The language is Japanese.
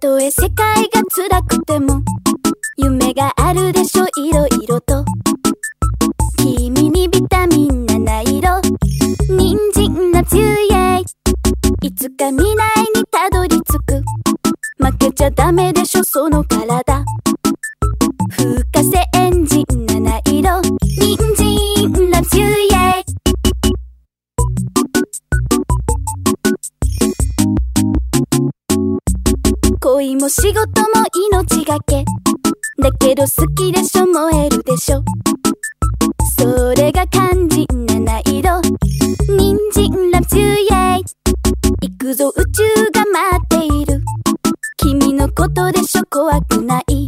とえ世界が辛くても夢があるでしょいろいろと。君にビタミン七色人参のつゆへいつか未来にたどり着く。負けちゃダメでしょその体。恋も仕事も命がけ。だけど好きでしょ燃えるでしょ。それが肝心な七色人参ラブツユイ。行くぞ宇宙が待っている。君のことでしょ怖くない。